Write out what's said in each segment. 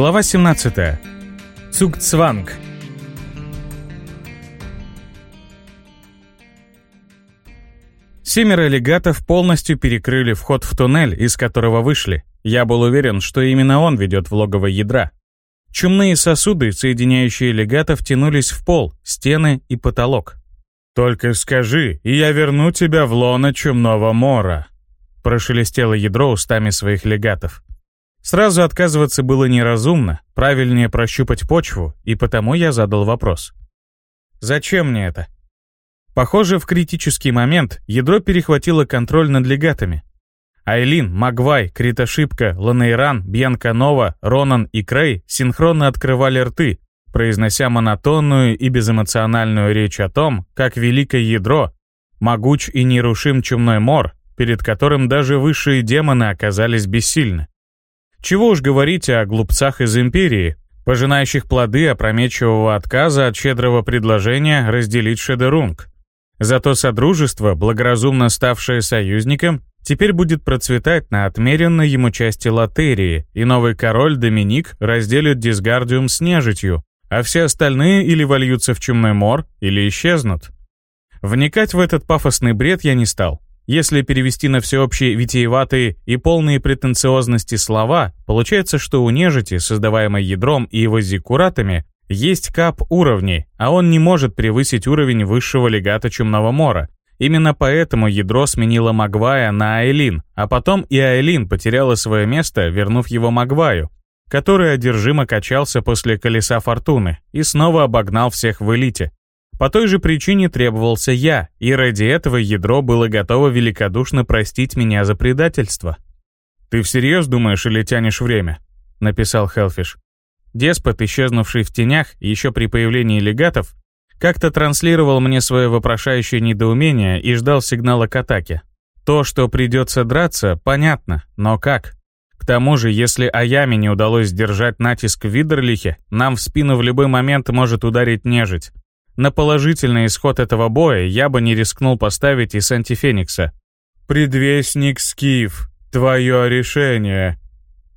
Глава 17. Цугцванг. Семеро легатов полностью перекрыли вход в туннель, из которого вышли. Я был уверен, что именно он ведет в логово ядра. Чумные сосуды, соединяющие легатов, тянулись в пол, стены и потолок. «Только скажи, и я верну тебя в лоно чумного мора», прошелестело ядро устами своих легатов. Сразу отказываться было неразумно, правильнее прощупать почву, и потому я задал вопрос. «Зачем мне это?» Похоже, в критический момент ядро перехватило контроль над легатами. Айлин, Магвай, Критошипка, Ланейран, Бьянка Нова, Ронан и Крей синхронно открывали рты, произнося монотонную и безэмоциональную речь о том, как великое ядро, могуч и нерушим чумной мор, перед которым даже высшие демоны оказались бессильны. Чего уж говорить о глупцах из Империи, пожинающих плоды опрометчивого отказа от щедрого предложения разделить Шедерунг. Зато Содружество, благоразумно ставшее союзником, теперь будет процветать на отмеренной ему части латерии, и новый король Доминик разделит Дисгардиум с нежитью, а все остальные или вольются в чумной мор, или исчезнут. Вникать в этот пафосный бред я не стал. Если перевести на всеобщие витиеватые и полные претенциозности слова, получается, что у нежити, создаваемой ядром и его зиккуратами, есть кап уровней, а он не может превысить уровень высшего легата Чумного Мора, Именно поэтому ядро сменило Магвая на Айлин, а потом и Айлин потеряла свое место, вернув его Магваю, который одержимо качался после колеса фортуны и снова обогнал всех в элите. По той же причине требовался я, и ради этого ядро было готово великодушно простить меня за предательство. «Ты всерьез думаешь или тянешь время?» — написал Хелфиш. Деспот, исчезнувший в тенях еще при появлении легатов, как-то транслировал мне свое вопрошающее недоумение и ждал сигнала к атаке. То, что придется драться, понятно, но как? К тому же, если Аяме не удалось сдержать натиск Видерлихе, нам в спину в любой момент может ударить нежить. На положительный исход этого боя я бы не рискнул поставить и Санти Феникса. «Предвестник Скиф, твое решение».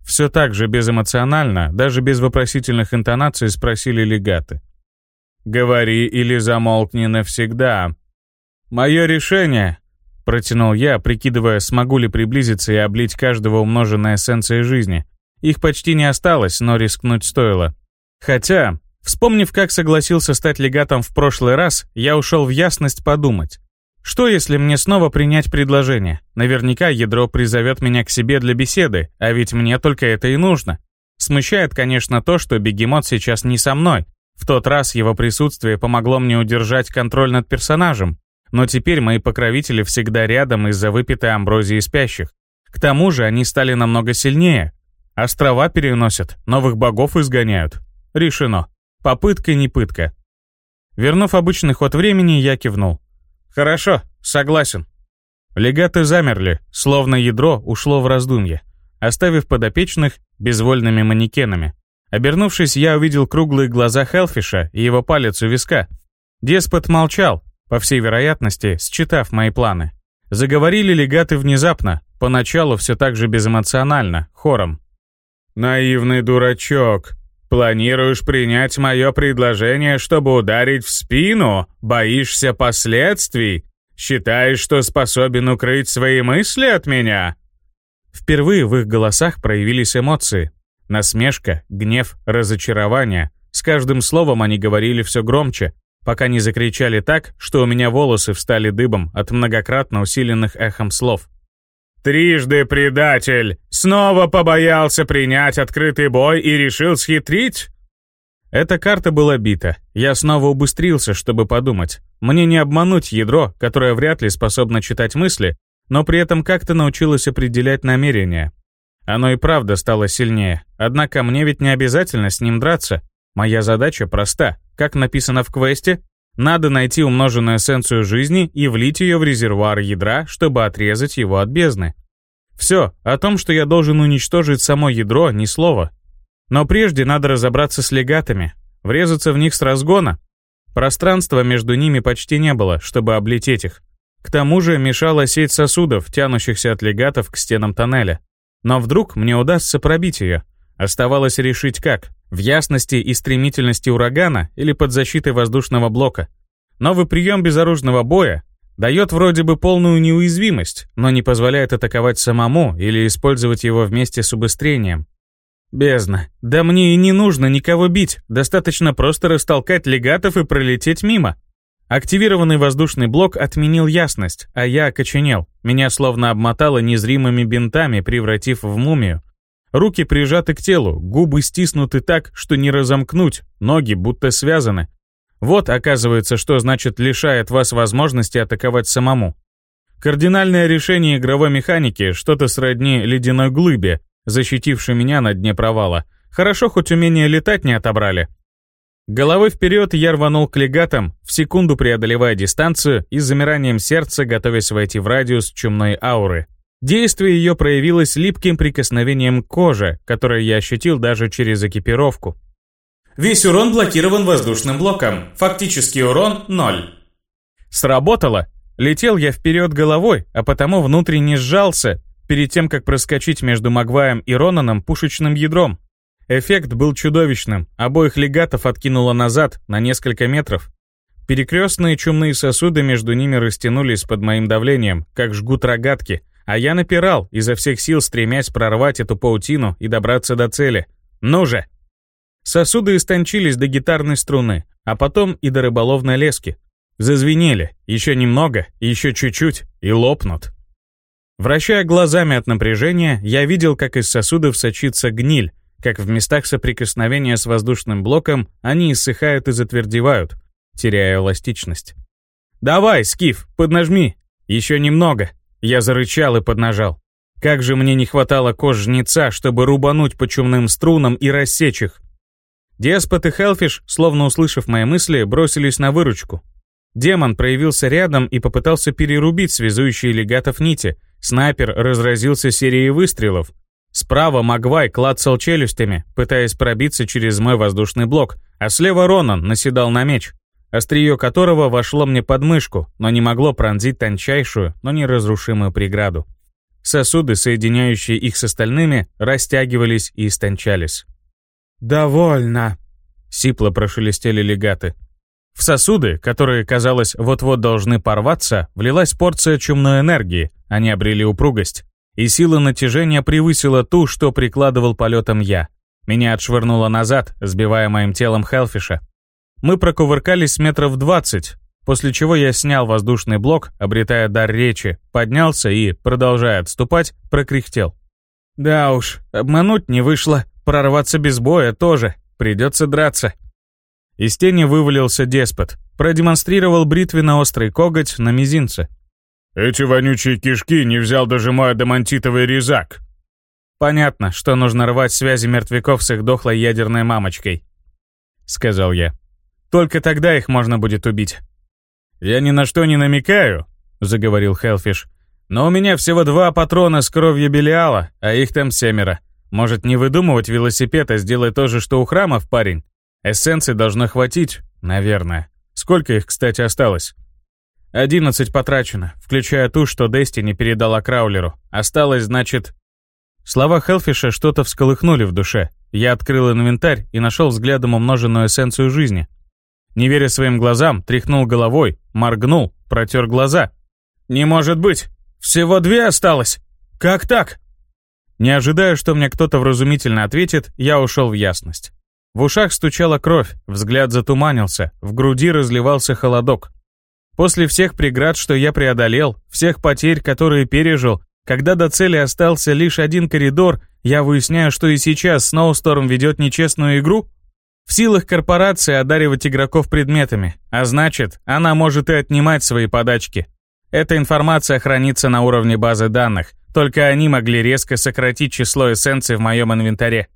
Все так же безэмоционально, даже без вопросительных интонаций спросили легаты. Говори или замолкни навсегда. Мое решение, протянул я, прикидывая, смогу ли приблизиться и облить каждого умноженной эссенцией жизни. Их почти не осталось, но рискнуть стоило. Хотя, вспомнив, как согласился стать легатом в прошлый раз, я ушел в ясность подумать. Что если мне снова принять предложение? Наверняка ядро призовет меня к себе для беседы, а ведь мне только это и нужно. Смущает, конечно, то, что бегемот сейчас не со мной, в тот раз его присутствие помогло мне удержать контроль над персонажем, но теперь мои покровители всегда рядом из-за выпитой амброзии спящих. К тому же они стали намного сильнее. Острова переносят, новых богов изгоняют. Решено. Попытка не пытка. Вернув обычный ход времени, я кивнул. «Хорошо, согласен». Легаты замерли, словно ядро ушло в раздумье, оставив подопечных безвольными манекенами. Обернувшись, я увидел круглые глаза Хелфиша и его палец у виска. Деспот молчал, по всей вероятности, считав мои планы. Заговорили легаты внезапно, поначалу все так же безэмоционально, хором. «Наивный дурачок, планируешь принять мое предложение, чтобы ударить в спину? Боишься последствий? Считаешь, что способен укрыть свои мысли от меня?» Впервые в их голосах проявились эмоции, Насмешка, гнев, разочарование. С каждым словом они говорили все громче, пока не закричали так, что у меня волосы встали дыбом от многократно усиленных эхом слов. «Трижды предатель! Снова побоялся принять открытый бой и решил схитрить?» Эта карта была бита. Я снова убыстрился, чтобы подумать. Мне не обмануть ядро, которое вряд ли способно читать мысли, но при этом как-то научилось определять намерения. Оно и правда стало сильнее. Однако мне ведь не обязательно с ним драться. Моя задача проста. Как написано в квесте, надо найти умноженную эссенцию жизни и влить ее в резервуар ядра, чтобы отрезать его от бездны. Все, о том, что я должен уничтожить само ядро, ни слова. Но прежде надо разобраться с легатами, врезаться в них с разгона. Пространства между ними почти не было, чтобы облететь их. К тому же мешала сеть сосудов, тянущихся от легатов к стенам тоннеля. Но вдруг мне удастся пробить ее. Оставалось решить как. В ясности и стремительности урагана или под защитой воздушного блока. Новый прием безоружного боя дает вроде бы полную неуязвимость, но не позволяет атаковать самому или использовать его вместе с убыстрением. Бездна. Да мне и не нужно никого бить, достаточно просто растолкать легатов и пролететь мимо. Активированный воздушный блок отменил ясность, а я окоченел. Меня словно обмотало незримыми бинтами, превратив в мумию. Руки прижаты к телу, губы стиснуты так, что не разомкнуть, ноги будто связаны. Вот, оказывается, что значит лишает вас возможности атаковать самому. Кардинальное решение игровой механики, что-то сродни ледяной глыбе, защитившей меня на дне провала. Хорошо, хоть умение летать не отобрали. Головой вперед я рванул к легатам, в секунду преодолевая дистанцию и замиранием сердца готовясь войти в радиус чумной ауры. Действие ее проявилось липким прикосновением к коже, которое я ощутил даже через экипировку. Весь урон блокирован воздушным блоком. Фактический урон – ноль. Сработало. Летел я вперед головой, а потому внутренне сжался, перед тем, как проскочить между Магваем и Ронаном пушечным ядром. Эффект был чудовищным, обоих легатов откинуло назад на несколько метров. Перекрестные чумные сосуды между ними растянулись под моим давлением, как жгут рогатки – а я напирал, изо всех сил стремясь прорвать эту паутину и добраться до цели. Ну же! Сосуды истончились до гитарной струны, а потом и до рыболовной лески. Зазвенели, еще немного, еще чуть-чуть, и лопнут. Вращая глазами от напряжения, я видел, как из сосудов сочится гниль, как в местах соприкосновения с воздушным блоком они иссыхают и затвердевают, теряя эластичность. «Давай, Скиф, поднажми! Еще немного!» Я зарычал и поднажал. Как же мне не хватало кож чтобы рубануть по чумным струнам и рассечь их. Деспот и Хелфиш, словно услышав мои мысли, бросились на выручку. Демон проявился рядом и попытался перерубить связующие легатов нити. Снайпер разразился серией выстрелов. Справа Магвай клацал челюстями, пытаясь пробиться через мой воздушный блок, а слева Ронан наседал на меч острие которого вошло мне под мышку, но не могло пронзить тончайшую, но неразрушимую преграду. Сосуды, соединяющие их с остальными, растягивались и истончались. «Довольно», — сипло прошелестели легаты. В сосуды, которые, казалось, вот-вот должны порваться, влилась порция чумной энергии, они обрели упругость, и сила натяжения превысила ту, что прикладывал полетом я. Меня отшвырнуло назад, сбивая моим телом Хелфиша. Мы прокувыркались метров двадцать, после чего я снял воздушный блок, обретая дар речи, поднялся и, продолжая отступать, прокряхтел. Да уж, обмануть не вышло, прорваться без боя тоже, придется драться. Из тени вывалился деспот, продемонстрировал бритвенно-острый коготь на мизинце. «Эти вонючие кишки не взял даже мой адамантитовый резак». «Понятно, что нужно рвать связи мертвяков с их дохлой ядерной мамочкой», — сказал я. Только тогда их можно будет убить. «Я ни на что не намекаю», — заговорил Хелфиш. «Но у меня всего два патрона с кровью Белиала, а их там семеро. Может, не выдумывать велосипед, а сделать то же, что у храмов, парень? Эссенции должно хватить, наверное. Сколько их, кстати, осталось?» «Одиннадцать потрачено, включая ту, что Дестини передала Краулеру. Осталось, значит...» Слова Хелфиша что-то всколыхнули в душе. Я открыл инвентарь и нашел взглядом умноженную эссенцию жизни. Не веря своим глазам, тряхнул головой, моргнул, протер глаза. «Не может быть! Всего две осталось! Как так?» Не ожидая, что мне кто-то вразумительно ответит, я ушел в ясность. В ушах стучала кровь, взгляд затуманился, в груди разливался холодок. После всех преград, что я преодолел, всех потерь, которые пережил, когда до цели остался лишь один коридор, я выясняю, что и сейчас Сноусторм ведет нечестную игру? В силах корпорации одаривать игроков предметами, а значит, она может и отнимать свои подачки. Эта информация хранится на уровне базы данных, только они могли резко сократить число эссенций в моем инвентаре.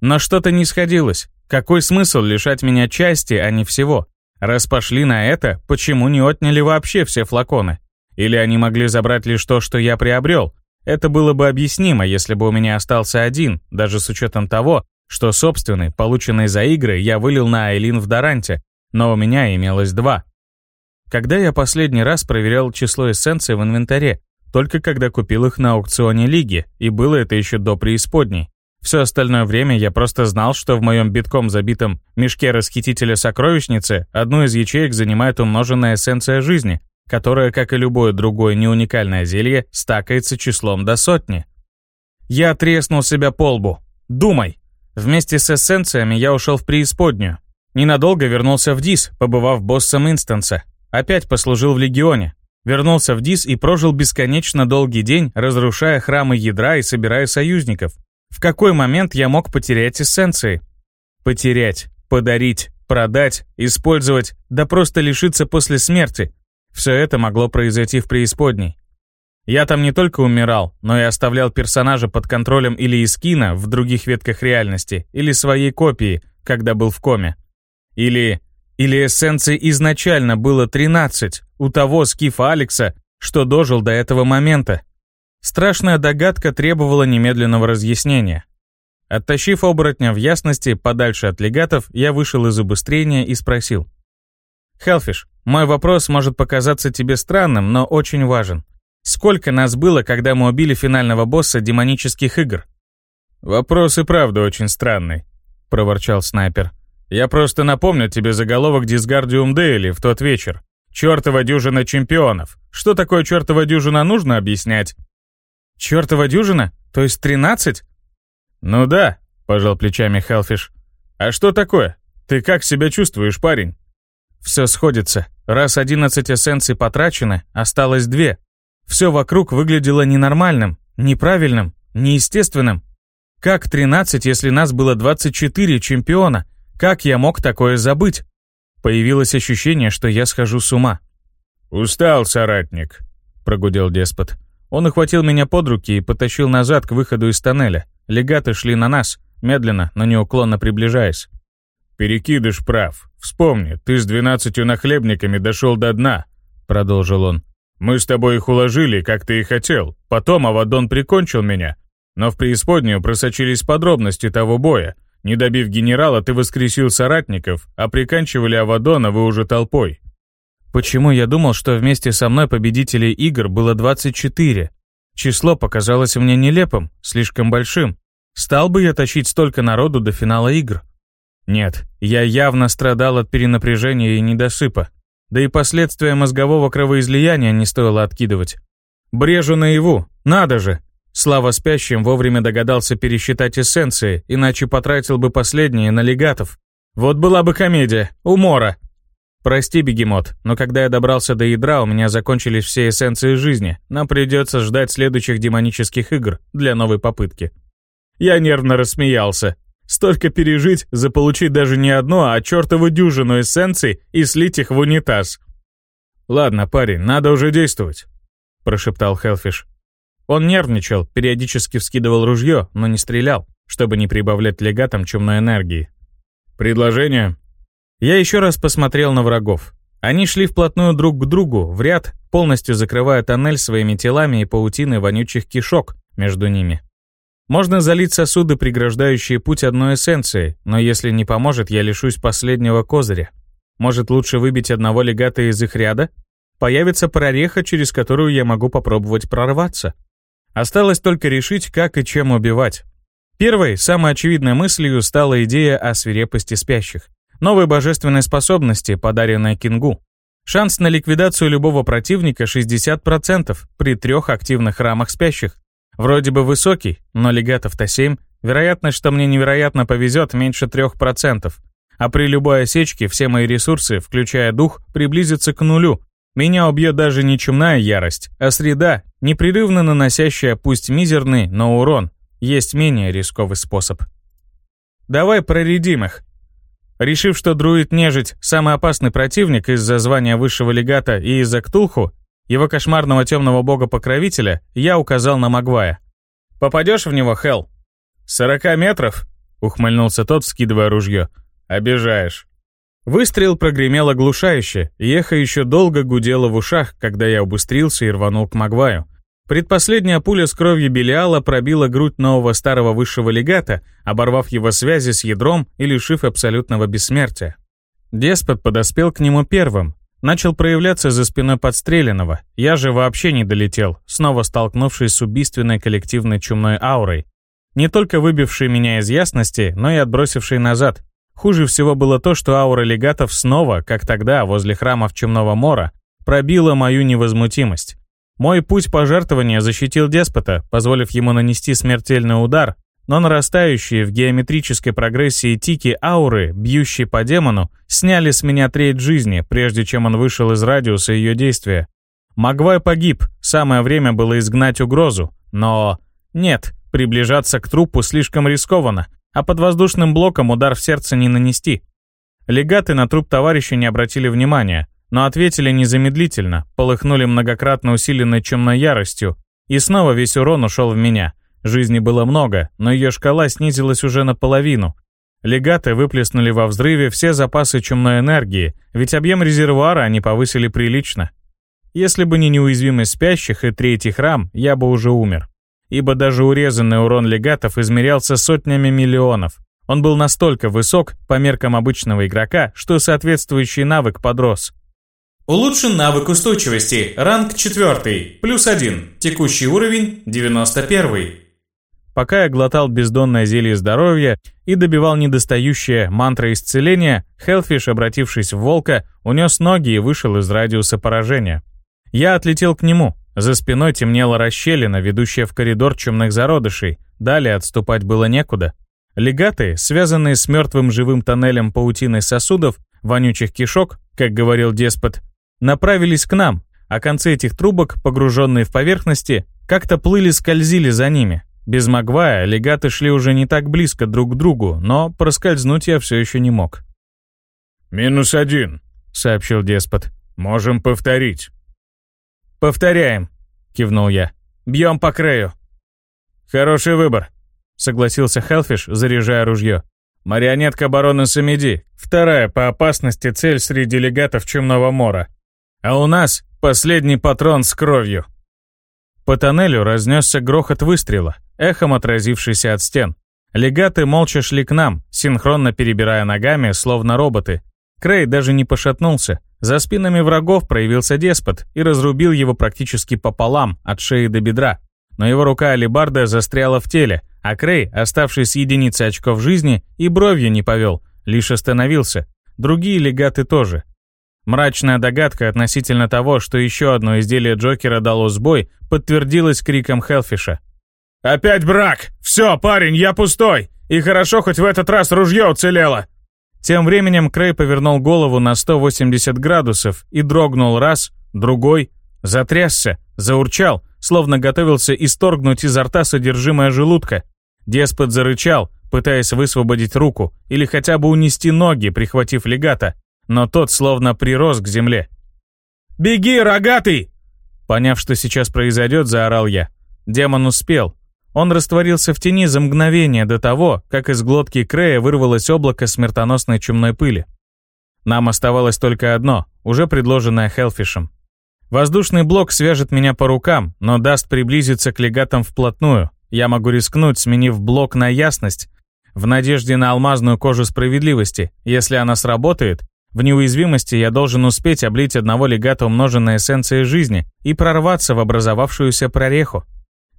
Но что-то не сходилось. Какой смысл лишать меня части, а не всего? Раз пошли на это, почему не отняли вообще все флаконы? Или они могли забрать лишь то, что я приобрел? Это было бы объяснимо, если бы у меня остался один, даже с учетом того, что собственный, полученный за игры, я вылил на Айлин в Даранте, но у меня имелось два. Когда я последний раз проверял число эссенций в инвентаре? Только когда купил их на аукционе Лиги, и было это еще до преисподней. Все остальное время я просто знал, что в моем битком забитом мешке расхитителя сокровищницы одну из ячеек занимает умноженная эссенция жизни, которая, как и любое другое неуникальное зелье, стакается числом до сотни. Я треснул себя по лбу. Думай. Вместе с эссенциями я ушел в преисподнюю. Ненадолго вернулся в Дис, побывав боссом инстанса. Опять послужил в Легионе. Вернулся в Дис и прожил бесконечно долгий день, разрушая храмы ядра и собирая союзников. В какой момент я мог потерять эссенции? Потерять, подарить, продать, использовать, да просто лишиться после смерти. Все это могло произойти в преисподней. Я там не только умирал, но и оставлял персонажа под контролем или Искина в других ветках реальности, или своей копии, когда был в коме. Или... Или эссенций изначально было 13 у того скифа Алекса, что дожил до этого момента. Страшная догадка требовала немедленного разъяснения. Оттащив оборотня в ясности подальше от легатов, я вышел из убыстрения и спросил. «Хелфиш, мой вопрос может показаться тебе странным, но очень важен. Сколько нас было, когда мы убили финального босса демонических игр?» «Вопрос и правда очень странный», — проворчал снайпер. «Я просто напомню тебе заголовок Дисгардиум Дейли в тот вечер. Чёртова дюжина чемпионов. Что такое чёртова дюжина нужно объяснять? Чёртова дюжина? То есть тринадцать? Ну да, пожал плечами Хелфиш. А что такое? Ты как себя чувствуешь, парень? Все сходится. Раз одиннадцать эссенций потрачено, осталось две. Все вокруг выглядело ненормальным, неправильным, неестественным. Как тринадцать, если нас было двадцать четыре чемпиона? Как я мог такое забыть? Появилось ощущение, что я схожу с ума. «Устал, соратник», — прогудел деспот. Он охватил меня под руки и потащил назад к выходу из тоннеля. Легаты шли на нас, медленно, но неуклонно приближаясь. «Перекидыш прав. Вспомни, ты с двенадцатью нахлебниками дошел до дна», — продолжил он. «Мы с тобой их уложили, как ты и хотел. Потом Авадон прикончил меня. Но в преисподнюю просочились подробности того боя. Не добив генерала, ты воскресил соратников, а приканчивали Авадона вы уже толпой. Почему я думал, что вместе со мной победителей игр было 24? Число показалось мне нелепым, слишком большим. Стал бы я тащить столько народу до финала игр? Нет, я явно страдал от перенапряжения и недосыпа. Да и последствия мозгового кровоизлияния не стоило откидывать. Брежу наяву, надо же! Слава спящим вовремя догадался пересчитать эссенции, иначе потратил бы последние на легатов. Вот была бы комедия, умора. «Прости, бегемот, но когда я добрался до ядра, у меня закончились все эссенции жизни. Нам придется ждать следующих демонических игр для новой попытки». Я нервно рассмеялся. Столько пережить, заполучить даже не одну, а чертову дюжину эссенций и слить их в унитаз. «Ладно, парень, надо уже действовать», — прошептал Хелфиш. Он нервничал, периодически вскидывал ружье, но не стрелял, чтобы не прибавлять легатам чумной энергии. «Предложение?» Я еще раз посмотрел на врагов. Они шли вплотную друг к другу, в ряд, полностью закрывая тоннель своими телами и паутиной вонючих кишок между ними. Можно залить сосуды, преграждающие путь одной эссенции, но если не поможет, я лишусь последнего козыря. Может, лучше выбить одного легата из их ряда? Появится прореха, через которую я могу попробовать прорваться. Осталось только решить, как и чем убивать. Первой, самой очевидной мыслью стала идея о свирепости спящих. Новые божественные способности, подаренные Кингу. Шанс на ликвидацию любого противника 60% при трех активных рамах спящих. Вроде бы высокий, но легатов-то 7. Вероятность, что мне невероятно повезет, меньше 3%. А при любой осечке все мои ресурсы, включая дух, приблизятся к нулю. Меня убьет даже не чумная ярость, а среда, непрерывно наносящая пусть мизерный, но урон. Есть менее рисковый способ. Давай проредим их, Решив, что друид-нежить – самый опасный противник из-за звания высшего легата и из-за Ктулху, его кошмарного темного бога-покровителя, я указал на Магвая. «Попадешь в него, Хел?» «Сорока метров?» — ухмыльнулся тот, скидывая ружье. «Обижаешь». Выстрел прогремел оглушающе, и эхо еще долго гудело в ушах, когда я убыстрился и рванул к Магваю. Предпоследняя пуля с кровью Белиала пробила грудь нового старого высшего легата, оборвав его связи с ядром и лишив абсолютного бессмертия. Деспот подоспел к нему первым, начал проявляться за спиной подстреленного. Я же вообще не долетел, снова столкнувшись с убийственной коллективной чумной аурой. не только выбивший меня из ясности, но и отбросивший назад. Хуже всего было то, что аура легатов снова, как тогда, возле храмов Чумного Мора, пробила мою невозмутимость. Мой путь пожертвования защитил деспота, позволив ему нанести смертельный удар, но нарастающие в геометрической прогрессии тики ауры, бьющие по демону, сняли с меня треть жизни, прежде чем он вышел из радиуса ее действия. Магвай погиб, самое время было изгнать угрозу, но... Нет, приближаться к трупу слишком рискованно, а под воздушным блоком удар в сердце не нанести. Легаты на труп товарища не обратили внимания, но ответили незамедлительно, полыхнули многократно усиленной чумной яростью, и снова весь урон ушел в меня. Жизни было много, но ее шкала снизилась уже наполовину. Легаты выплеснули во взрыве все запасы чумной энергии, ведь объем резервуара они повысили прилично. Если бы не неуязвимость спящих и третий храм, я бы уже умер ибо даже урезанный урон легатов измерялся сотнями миллионов. Он был настолько высок по меркам обычного игрока, что соответствующий навык подрос. Улучшен навык устойчивости, ранг 4, плюс 1, текущий уровень 91. Пока я глотал бездонное зелье здоровья и добивал недостающее мантра исцеления, Хелфиш, обратившись в волка, унес ноги и вышел из радиуса поражения. Я отлетел к нему, за спиной темнела расщелина, ведущая в коридор чумных зародышей. Далее отступать было некуда. Легаты, связанные с мертвым живым тоннелем паутиной сосудов, вонючих кишок, как говорил деспот, направились к нам, а концы этих трубок, погруженные в поверхности, как-то плыли-скользили за ними. Без Магвая легаты шли уже не так близко друг к другу, но проскользнуть я все еще не мог. «Минус один», — сообщил деспот. «Можем повторить». «Повторяем», — кивнул я. «Бьем по краю». «Хороший выбор», — согласился Хелфиш, заряжая ружье. «Марионетка барона Самеди, вторая по опасности цель среди легатов Чумного Мора. А у нас последний патрон с кровью». По тоннелю разнесся грохот выстрела, эхом отразившийся от стен. Легаты молча шли к нам, синхронно перебирая ногами, словно роботы. Крей даже не пошатнулся, за спинами врагов проявился деспот и разрубил его практически пополам, от шеи до бедра. Но его рука алибарда застряла в теле, а Крей, оставшись с очков жизни, и бровью не повел, лишь остановился. Другие легаты тоже. Мрачная догадка относительно того, что еще одно изделие Джокера дало сбой, подтвердилась криком Хелфиша. «Опять брак! Все, парень, я пустой! И хорошо, хоть в этот раз ружье уцелело!» Тем временем Крей повернул голову на 180 градусов и дрогнул раз, другой, затрясся, заурчал, словно готовился исторгнуть изо рта содержимое желудка. Деспот зарычал, пытаясь высвободить руку или хотя бы унести ноги, прихватив легата, но тот словно прирос к земле. «Беги, рогатый!» Поняв, что сейчас произойдет, заорал я. Демон успел, он растворился в тени за мгновение до того, как из глотки Крея вырвалось облако смертоносной чумной пыли. Нам оставалось только одно, уже предложенное Хелфишем. Воздушный блок свяжет меня по рукам, но даст приблизиться к легатам вплотную. Я могу рискнуть, сменив блок на ясность, в надежде на алмазную кожу справедливости. Если она сработает, в неуязвимости я должен успеть облить одного легата умноженной эссенцией жизни и прорваться в образовавшуюся прореху.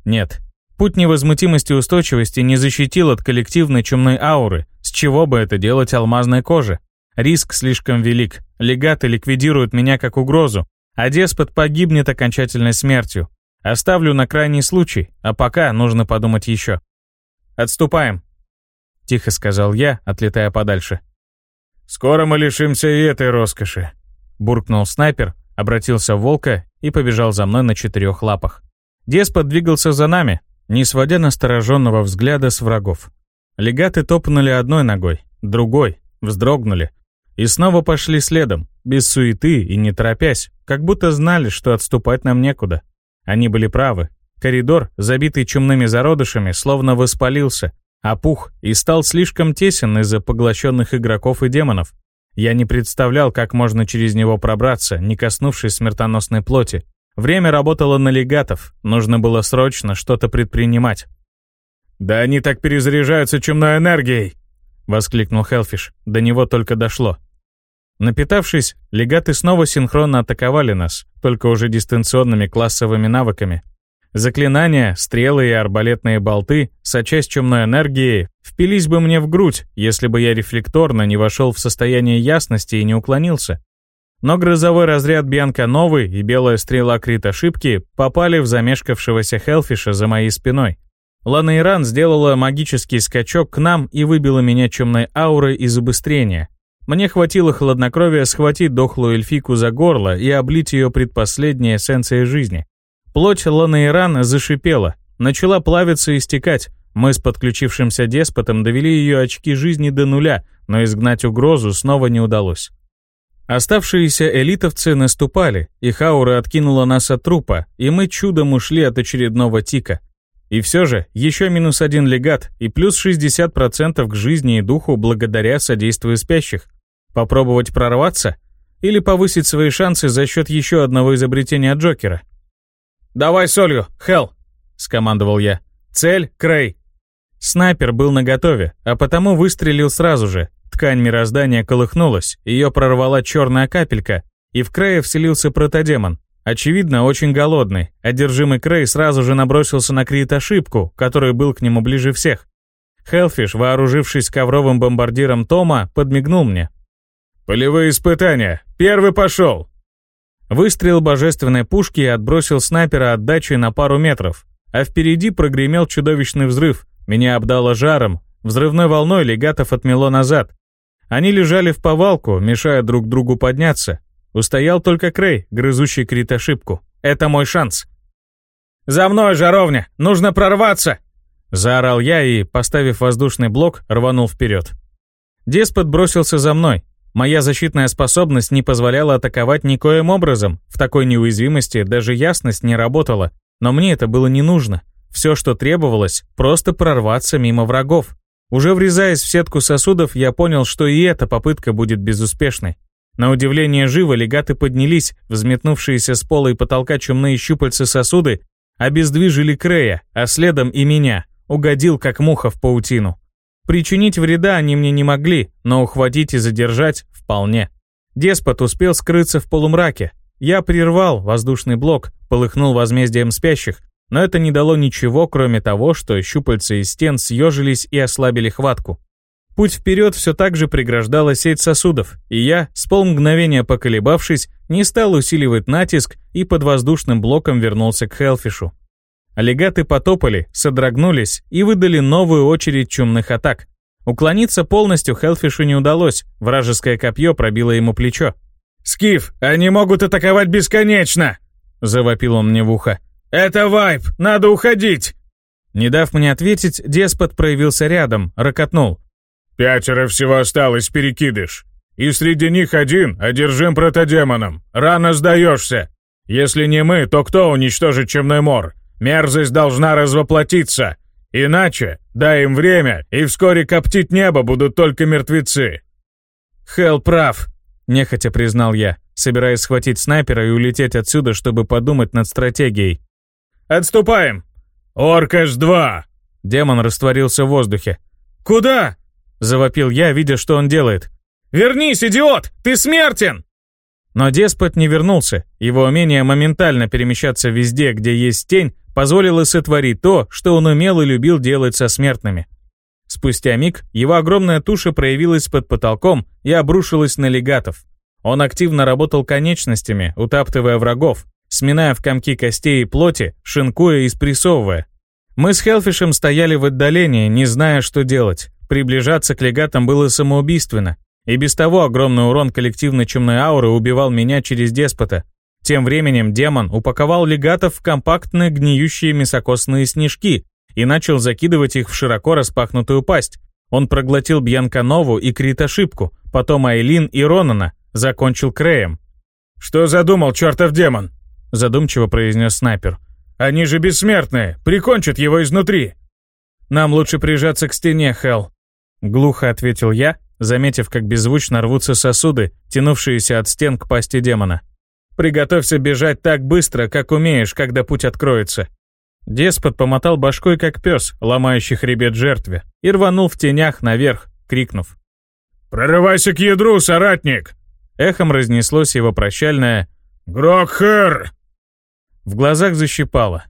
Нет, Путь невозмутимости и устойчивости не защитил от коллективной чумной ауры, с чего бы это делать алмазной коже. Риск слишком велик, легаты ликвидируют меня как угрозу, а деспот погибнет окончательной смертью. Оставлю на крайний случай, а пока нужно подумать еще. «Отступаем», — тихо сказал я, отлетая подальше. «Скоро мы лишимся и этой роскоши», — буркнул снайпер, обратился в волка и побежал за мной на четырех лапах. Деспот двигался за нами, не сводя настороженного взгляда с врагов. Легаты топнули одной ногой, другой, вздрогнули. И снова пошли следом, без суеты и не торопясь, как будто знали, что отступать нам некуда. Они были правы. Коридор, забитый чумными зародышами, словно воспалился, опух и стал слишком тесен из-за поглощенных игроков и демонов. Я не представлял, как можно через него пробраться, не коснувшись смертоносной плоти. Время работало на легатов, нужно было срочно что-то предпринимать. «Да они так перезаряжаются чумной энергией!» — воскликнул Хелфиш. До него только дошло. Напитавшись, легаты снова синхронно атаковали нас, только уже дистанционными классовыми навыками. Заклинания, стрелы и арбалетные болты, сочась чумной энергией, впились бы мне в грудь, если бы я рефлекторно не вошел в состояние ясности и не уклонился. Но грозовой разряд Бьянка Новый и белая стрела Крит ошибки попали в замешкавшегося Хелфиша за моей спиной. Лана Иран сделала магический скачок к нам и выбила меня чумной аурой из убыстрения. Мне хватило хладнокровия схватить дохлую эльфику за горло и облить ее предпоследней эссенцией жизни. Плоть Ланаирана зашипела, начала плавиться и стекать. Мы с подключившимся деспотом довели ее очки жизни до нуля, но изгнать угрозу снова не удалось. Оставшиеся элитовцы наступали, их аура откинула нас от трупа, и мы чудом ушли от очередного тика. И все же, еще минус один легат и плюс 60% к жизни и духу благодаря содействию спящих. Попробовать прорваться? Или повысить свои шансы за счет еще одного изобретения Джокера? «Давай солью, Хел!» — скомандовал я. «Цель — Крей!» Снайпер был наготове, а потому выстрелил сразу же. Ткань мироздания колыхнулась, ее прорвала черная капелька, и в Крея вселился протодемон. Очевидно, очень голодный. Одержимый Крей сразу же набросился на Крит ошибку, который был к нему ближе всех. Хелфиш, вооружившись ковровым бомбардиром Тома, подмигнул мне. «Полевые испытания! Первый пошел!» Выстрел божественной пушки отбросил снайпера отдачей на пару метров, а впереди прогремел чудовищный взрыв. Меня обдало жаром, взрывной волной легатов отмело назад. Они лежали в повалку, мешая друг другу подняться. Устоял только Крей, грызущий крит ошибку. Это мой шанс. «За мной, жаровня! Нужно прорваться!» Заорал я и, поставив воздушный блок, рванул вперед. Деспот бросился за мной, Моя защитная способность не позволяла атаковать никоим образом. В такой неуязвимости даже ясность не работала. Но мне это было не нужно. Все, что требовалось, просто прорваться мимо врагов. Уже врезаясь в сетку сосудов, я понял, что и эта попытка будет безуспешной. На удивление живо легаты поднялись, взметнувшиеся с пола и потолка чумные щупальца сосуды обездвижили Крея, а следом и меня, угодил как муха в паутину. Причинить вреда они мне не могли, но ухватить и задержать вполне. Деспот успел скрыться в полумраке. Я прервал воздушный блок, полыхнул возмездием спящих, но это не дало ничего, кроме того, что щупальца из стен съежились и ослабили хватку. Путь вперед все так же преграждала сеть сосудов, и я, с полмгновения поколебавшись, не стал усиливать натиск и под воздушным блоком вернулся к Хелфишу. Аллигаты потопали, содрогнулись и выдали новую очередь чумных атак. Уклониться полностью Хелфишу не удалось, вражеское копье пробило ему плечо. «Скиф, они могут атаковать бесконечно!» — завопил он мне в ухо. «Это вайп, надо уходить!» Не дав мне ответить, деспот проявился рядом, ракотнул. «Пятеро всего осталось, перекидыш. И среди них один одержим протодемоном. Рано сдаешься. Если не мы, то кто уничтожит Чемной Мор? Мерзость должна развоплотиться. Иначе, дай им время, и вскоре коптить небо будут только мертвецы. Хелл прав, нехотя признал я, собираясь схватить снайпера и улететь отсюда, чтобы подумать над стратегией. Отступаем! Оркаш-2! Демон растворился в воздухе. «Куда?» — завопил я, видя, что он делает. «Вернись, идиот! Ты смертен!» Но деспот не вернулся. Его умение моментально перемещаться везде, где есть тень, позволило сотворить то, что он умел и любил делать со смертными. Спустя миг его огромная туша проявилась под потолком и обрушилась на легатов. Он активно работал конечностями, утаптывая врагов, сминая в комки костей и плоти, шинкуя и спрессовывая. Мы с Хелфишем стояли в отдалении, не зная, что делать. Приближаться к легатам было самоубийственно. И без того огромный урон коллективной чумной ауры убивал меня через деспота, тем временем демон упаковал легатов в компактные гниющие мясокосные снежки и начал закидывать их в широко распахнутую пасть. Он проглотил Бьянканову и Крит ошибку, потом Айлин и Ронана, закончил Креем. «Что задумал чертов демон?» Задумчиво произнес снайпер. «Они же бессмертные, прикончат его изнутри!» «Нам лучше прижаться к стене, Хелл», — глухо ответил я, заметив, как беззвучно рвутся сосуды, тянувшиеся от стен к пасти демона. Приготовься бежать так быстро, как умеешь, когда путь откроется». Деспот помотал башкой, как пес, ломающий хребет жертве, и рванул в тенях наверх, крикнув. «Прорывайся к ядру, соратник!» Эхом разнеслось его прощальное «Грокхер!» В глазах защипало.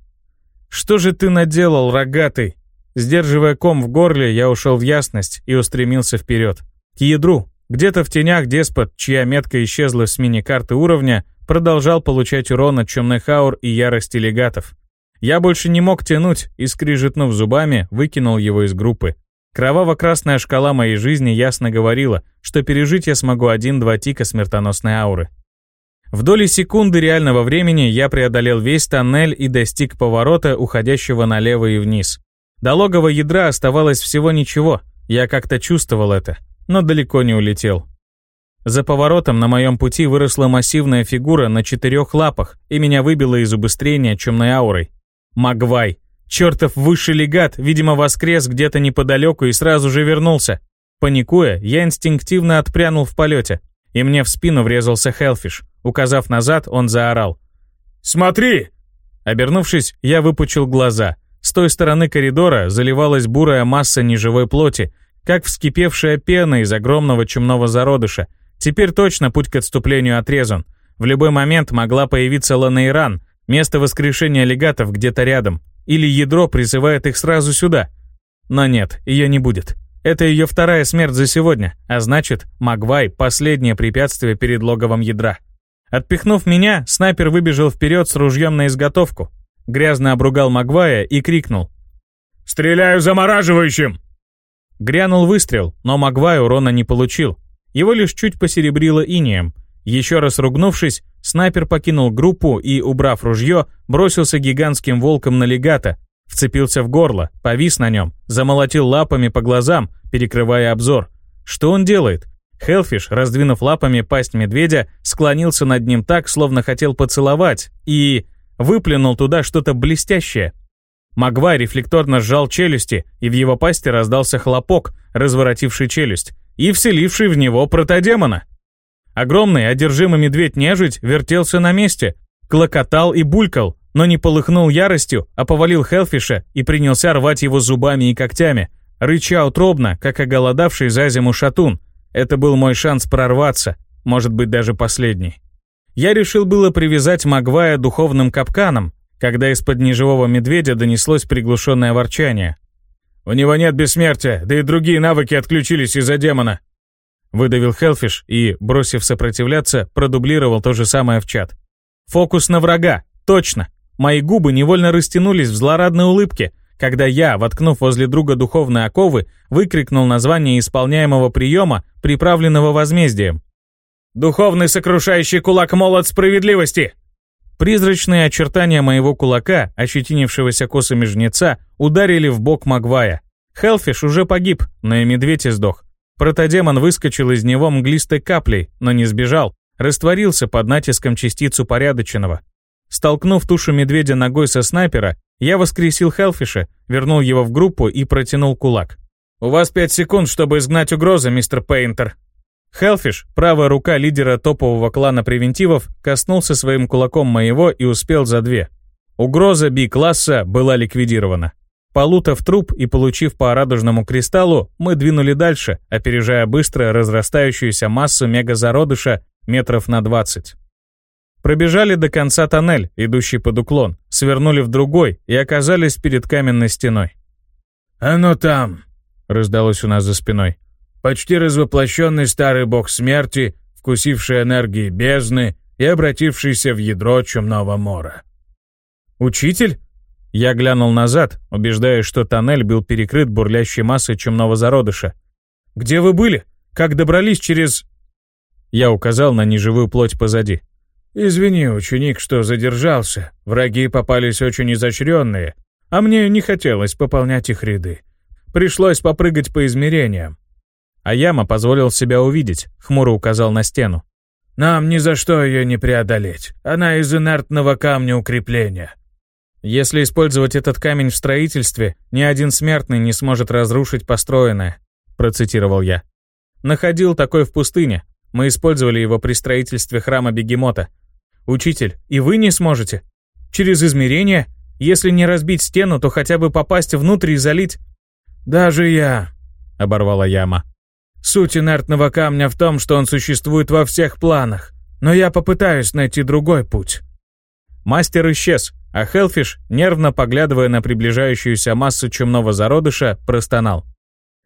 «Что же ты наделал, рогатый?» Сдерживая ком в горле, я ушел в ясность и устремился вперед. К ядру. Где-то в тенях деспот, чья метка исчезла с мини-карты уровня, продолжал получать урон от чумных аур и ярости легатов. Я больше не мог тянуть и, скрижетнув зубами, выкинул его из группы. Кроваво-красная шкала моей жизни ясно говорила, что пережить я смогу один-два тика смертоносной ауры. В доли секунды реального времени я преодолел весь тоннель и достиг поворота, уходящего налево и вниз. До логова ядра оставалось всего ничего, я как-то чувствовал это, но далеко не улетел. За поворотом на моем пути выросла массивная фигура на четырех лапах, и меня выбило из убыстрения чумной аурой. Магвай. Чертов высший легат, видимо, воскрес где-то неподалеку и сразу же вернулся. Паникуя, я инстинктивно отпрянул в полете, и мне в спину врезался Хелфиш. Указав назад, он заорал. «Смотри!» Обернувшись, я выпучил глаза. С той стороны коридора заливалась бурая масса неживой плоти, как вскипевшая пена из огромного чумного зародыша. Теперь точно путь к отступлению отрезан. В любой момент могла появиться Ланейран, место воскрешения легатов где-то рядом. Или ядро призывает их сразу сюда. Но нет, ее не будет. Это ее вторая смерть за сегодня, а значит, Магвай — последнее препятствие перед логовом ядра. Отпихнув меня, снайпер выбежал вперед с ружьем на изготовку. Грязно обругал Магвая и крикнул. «Стреляю замораживающим!» Грянул выстрел, но Магвай урона не получил. Его лишь чуть посеребрило инеем. Еще раз ругнувшись, снайпер покинул группу и, убрав ружье, бросился гигантским волком на легата, вцепился в горло, повис на нем, замолотил лапами по глазам, перекрывая обзор. Что он делает? Хелфиш, раздвинув лапами пасть медведя, склонился над ним так, словно хотел поцеловать, и выплюнул туда что-то блестящее. Магвай рефлекторно сжал челюсти, и в его пасти раздался хлопок, разворотивший челюсть, и вселивший в него протодемона. Огромный, одержимый медведь-нежить вертелся на месте, клокотал и булькал, но не полыхнул яростью, а повалил Хелфиша и принялся рвать его зубами и когтями, рыча утробно, как оголодавший за зиму шатун. Это был мой шанс прорваться, может быть даже последний. Я решил было привязать Магвая духовным капканом, когда из-под неживого медведя донеслось приглушенное ворчание. «У него нет бессмертия, да и другие навыки отключились из-за демона», выдавил Хелфиш и, бросив сопротивляться, продублировал то же самое в чат. «Фокус на врага, точно!» Мои губы невольно растянулись в злорадной улыбке, когда я, воткнув возле друга духовные оковы, выкрикнул название исполняемого приема, приправленного возмездием. Духовный сокрушающий кулак молот справедливости!» Призрачные очертания моего кулака, ощетинившегося косами жнеца, ударили в бок Магвая. Хелфиш уже погиб, но и медведь издох. Протодемон выскочил из него мглистой каплей, но не сбежал, растворился под натиском частиц упорядоченного. Столкнув тушу медведя ногой со снайпера, я воскресил Хелфиша, вернул его в группу и протянул кулак. «У вас пять секунд, чтобы изгнать угрозы, мистер Пейнтер», Хелфиш, правая рука лидера топового клана превентивов, коснулся своим кулаком моего и успел за две. Угроза Би-класса была ликвидирована. Полутав труп и получив по радужному кристаллу, мы двинули дальше, опережая быстро разрастающуюся массу мегазародыша метров на 20. Пробежали до конца тоннель, идущий под уклон, свернули в другой и оказались перед каменной стеной. «Оно там!» — раздалось у нас за спиной почти развоплощенный старый бог смерти, вкусивший энергии бездны и обратившийся в ядро чумного мора. «Учитель?» Я глянул назад, убеждаясь, что тоннель был перекрыт бурлящей массой чумного зародыша. «Где вы были? Как добрались через...» Я указал на неживую плоть позади. «Извини, ученик, что задержался. Враги попались очень изощренные, а мне не хотелось пополнять их ряды. Пришлось попрыгать по измерениям. А Яма позволил себя увидеть, хмуро указал на стену. «Нам ни за что ее не преодолеть. Она из инертного камня укрепления». «Если использовать этот камень в строительстве, ни один смертный не сможет разрушить построенное», процитировал я. «Находил такой в пустыне. Мы использовали его при строительстве храма Бегемота. Учитель, и вы не сможете? Через измерение? Если не разбить стену, то хотя бы попасть внутрь и залить...» «Даже я», — оборвала Яма. Суть инертного камня в том, что он существует во всех планах, но я попытаюсь найти другой путь. Мастер исчез, а Хелфиш, нервно поглядывая на приближающуюся массу чумного зародыша, простонал.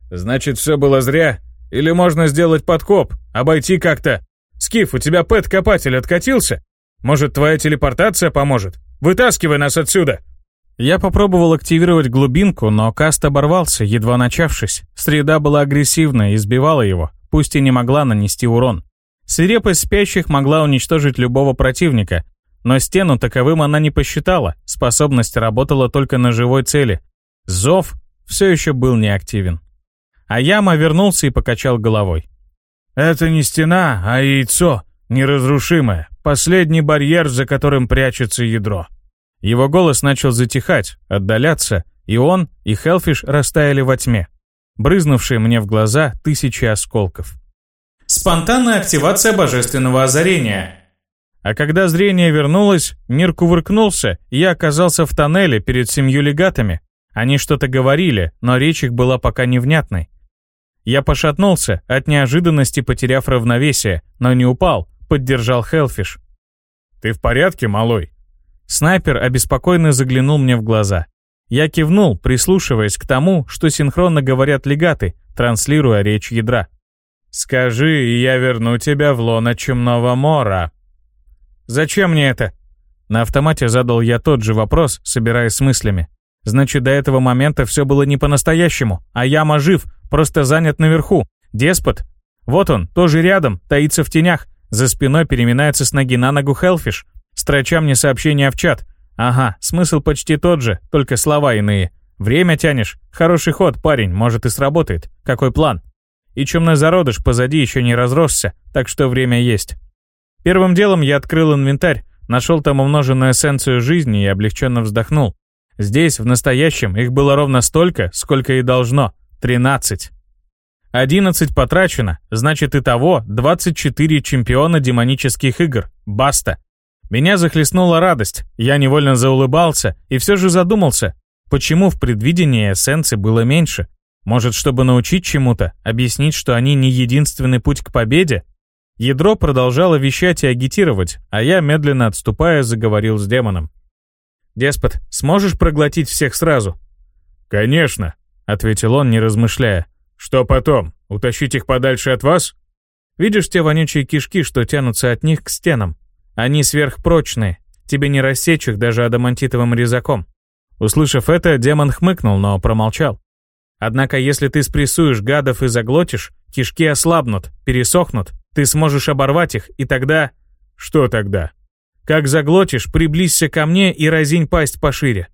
«Значит, все было зря? Или можно сделать подкоп, обойти как-то? Скиф, у тебя пэт-копатель откатился? Может, твоя телепортация поможет? Вытаскивай нас отсюда!» Я попробовал активировать глубинку, но каст оборвался, едва начавшись. Среда была агрессивная и сбивала его, пусть и не могла нанести урон. Свирепость спящих могла уничтожить любого противника, но стену таковым она не посчитала, способность работала только на живой цели. Зов все еще был неактивен. А Яма вернулся и покачал головой. «Это не стена, а яйцо, неразрушимое, последний барьер, за которым прячется ядро». Его голос начал затихать, отдаляться, и он, и Хелфиш растаяли во тьме, брызнувшие мне в глаза тысячи осколков. Спонтанная активация божественного озарения. А когда зрение вернулось, мир кувыркнулся, и я оказался в тоннеле перед семью легатами. Они что-то говорили, но речь их была пока невнятной. Я пошатнулся, от неожиданности потеряв равновесие, но не упал, поддержал Хелфиш. «Ты в порядке, малой?» Снайпер обеспокоенно заглянул мне в глаза. Я кивнул, прислушиваясь к тому, что синхронно говорят легаты, транслируя речь ядра. «Скажи, и я верну тебя в лоно чумного мора». «Зачем мне это?» На автомате задал я тот же вопрос, собираясь с мыслями. Значит, до этого момента все было не по-настоящему, а Яма жив, просто занят наверху. Деспот. Вот он, тоже рядом, таится в тенях. За спиной переминается с ноги на ногу Хелфиш. Строча мне сообщение в чат. Ага, смысл почти тот же, только слова иные. Время тянешь. Хороший ход, парень, может и сработает. Какой план? И чумной зародыш позади еще не разросся, так что время есть. Первым делом я открыл инвентарь, нашел там умноженную эссенцию жизни и облегченно вздохнул. Здесь, в настоящем, их было ровно столько, сколько и должно. 13. 11 потрачено, значит и того 24 чемпиона демонических игр. Баста. Меня захлестнула радость, я невольно заулыбался и все же задумался, почему в предвидении эссенции было меньше. Может, чтобы научить чему-то, объяснить, что они не единственный путь к победе? Ядро продолжало вещать и агитировать, а я, медленно отступая, заговорил с демоном. «Деспот, сможешь проглотить всех сразу?» «Конечно», — ответил он, не размышляя. «Что потом? Утащить их подальше от вас?» «Видишь те вонючие кишки, что тянутся от них к стенам? Они сверхпрочные, тебе не рассечь их даже адамантитовым резаком. Услышав это, демон хмыкнул, но промолчал. Однако, если ты спрессуешь гадов и заглотишь, кишки ослабнут, пересохнут, ты сможешь оборвать их, и тогда... Что тогда? Как заглотишь, приблизься ко мне и разинь пасть пошире.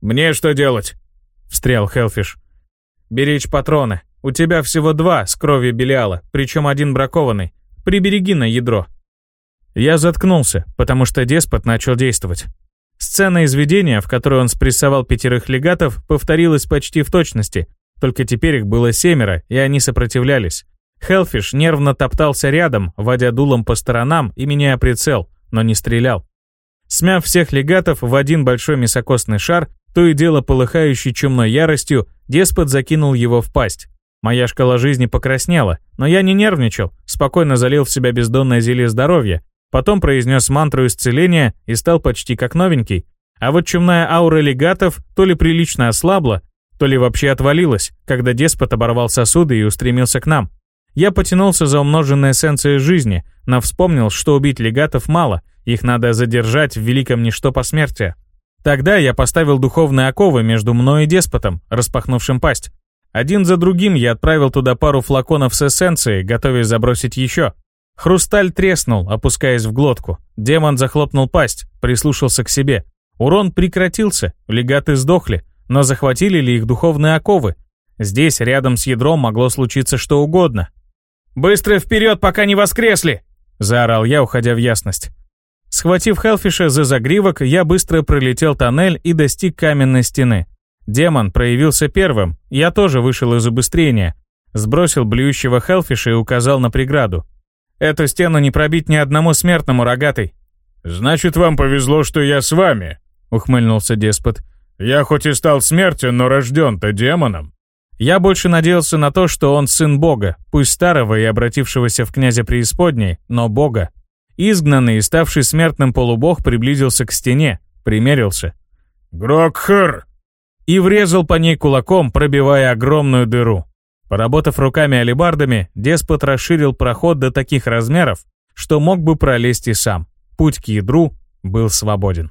«Мне что делать?» — встрял Хелфиш. «Беречь патроны. У тебя всего два с кровью Белиала, причем один бракованный. Прибереги на ядро. Я заткнулся, потому что деспот начал действовать. Сцена изведения, в которой он спрессовал пятерых легатов, повторилась почти в точности, только теперь их было семеро, и они сопротивлялись. Хелфиш нервно топтался рядом, водя дулом по сторонам и меняя прицел, но не стрелял. Смяв всех легатов в один большой мясокостный шар, то и дело полыхающий чумной яростью, деспот закинул его в пасть. Моя шкала жизни покраснела, но я не нервничал, спокойно залил в себя бездонное зелье здоровья, Потом произнес мантру исцеления и стал почти как новенький. А вот чумная аура легатов то ли прилично ослабла, то ли вообще отвалилась, когда деспот оборвал сосуды и устремился к нам. Я потянулся за умноженной эссенцией жизни, но вспомнил, что убить легатов мало, их надо задержать в великом ничто посмертия. Тогда я поставил духовные оковы между мной и деспотом, распахнувшим пасть. Один за другим я отправил туда пару флаконов с эссенцией, готовясь забросить еще. Хрусталь треснул, опускаясь в глотку. Демон захлопнул пасть, прислушался к себе. Урон прекратился, легаты сдохли, но захватили ли их духовные оковы? Здесь, рядом с ядром, могло случиться что угодно. «Быстро вперед, пока не воскресли!» — заорал я, уходя в ясность. Схватив Хелфиша за загривок, я быстро пролетел тоннель и достиг каменной стены. Демон проявился первым, я тоже вышел из убыстрения. Сбросил блюющего Хелфиша и указал на преграду. Эту стену не пробить ни одному смертному, рогатый». «Значит, вам повезло, что я с вами», — ухмыльнулся деспот. «Я хоть и стал смертен, но рожден-то демоном». Я больше надеялся на то, что он сын бога, пусть старого и обратившегося в князя преисподней, но бога. Изгнанный и ставший смертным полубог приблизился к стене, примерился. «Грокхр!» И врезал по ней кулаком, пробивая огромную дыру. Поработав руками алебардами, деспот расширил проход до таких размеров, что мог бы пролезть и сам. Путь к ядру был свободен.